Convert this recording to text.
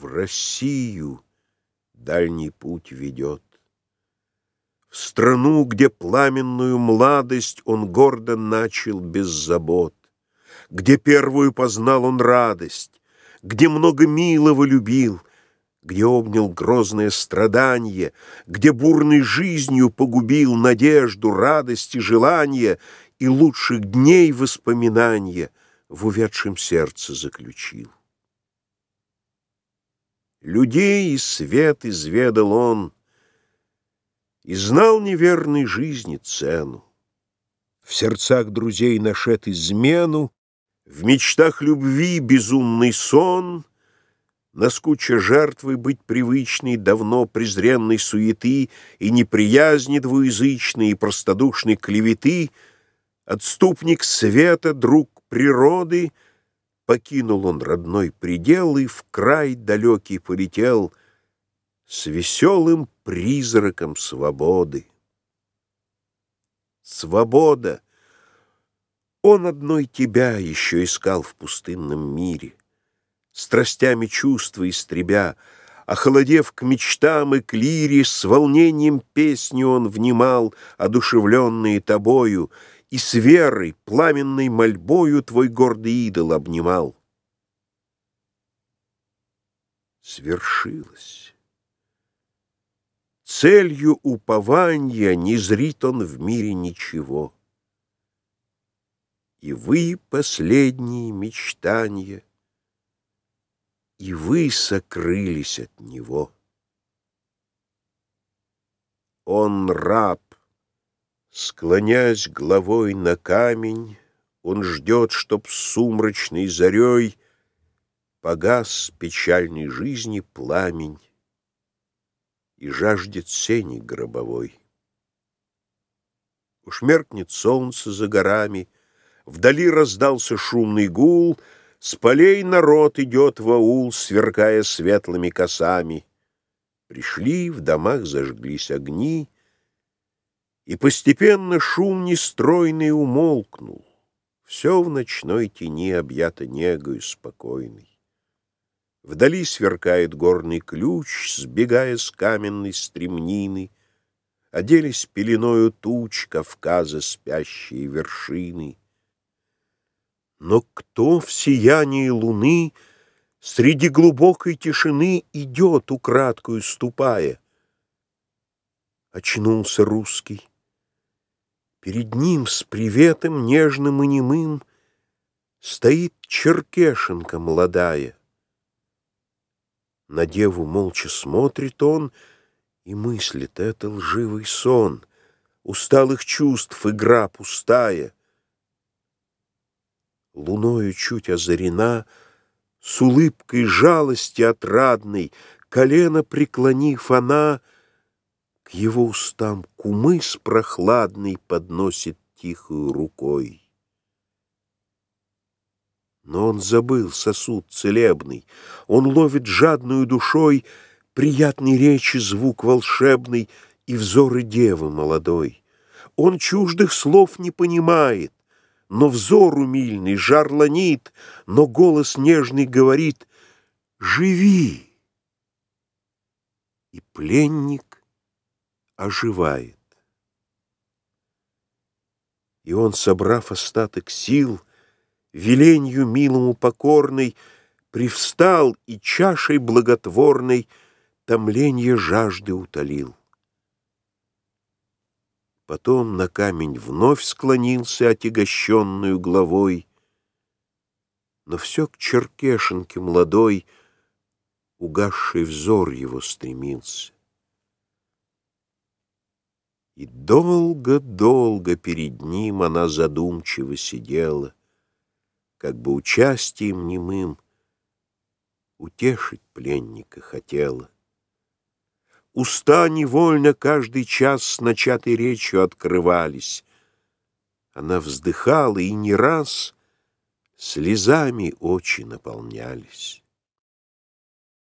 В Россию дальний путь ведет. В страну, где пламенную младость Он гордо начал без забот, Где первую познал он радость, Где много милого любил, Где обнял грозное страдание, Где бурной жизнью погубил Надежду, радость и желание И лучших дней воспоминания В увядшем сердце заключил. Людей и свет изведал он, И знал неверной жизни цену. В сердцах друзей нашед измену, В мечтах любви безумный сон, Наскуча жертвой быть привычной Давно презренной суеты И неприязни двуязычной И простодушной клеветы, Отступник света, друг природы — Покинул он родной предел и в край далекий полетел С веселым призраком свободы. Свобода! Он одной тебя еще искал в пустынном мире, Страстями чувства истребя, Охолодев к мечтам и к лире, С волнением песню он внимал, Одушевленные тобою — и с верой, пламенной мольбою Твой гордый идол обнимал. Свершилось. Целью упования Не зрит он в мире ничего. И вы последние мечтания, И вы сокрылись от него. Он раб, Склонясь головой на камень, Он ждет, чтоб сумрачной зарей Погас печальной жизни пламень И жаждет сени гробовой. Уж меркнет солнце за горами, Вдали раздался шумный гул, С полей народ идет в аул, Сверкая светлыми косами. Пришли, в домах зажглись огни, и постепенно шум нестройный умолкнул. Все в ночной тени объято негою спокойной. Вдали сверкает горный ключ, сбегая с каменной стремнины, Оделись пеленою туч Кавказа спящие вершины. Но кто в сиянии луны Среди глубокой тишины Идет, украдкую ступая? Очнулся русский. Перед ним с приветом нежным и немым Стоит черкешенка молодая. На деву молча смотрит он И мыслит, это лживый сон, Усталых чувств игра пустая. Луною чуть озарена, С улыбкой жалости отрадной, Колено преклонив она — его устам кумыс прохладный подносит тихую рукой. Но он забыл сосуд целебный, он ловит жадную душой приятный речи звук волшебный и взоры девы молодой. Он чуждых слов не понимает, но взор умильный жар ланит, но голос нежный говорит «Живи!» И пленник оживает. И он, собрав остаток сил, веленью милому покорный, Привстал и чашей благотворной Томленье жажды утолил. Потом на камень вновь склонился Отягощенную главой, Но все к черкешенке молодой Угасший взор его стремился. И долго-долго перед ним она задумчиво сидела, Как бы участием немым утешить пленника хотела. Уста невольно каждый час с начатой речью открывались. Она вздыхала, и не раз слезами очи наполнялись.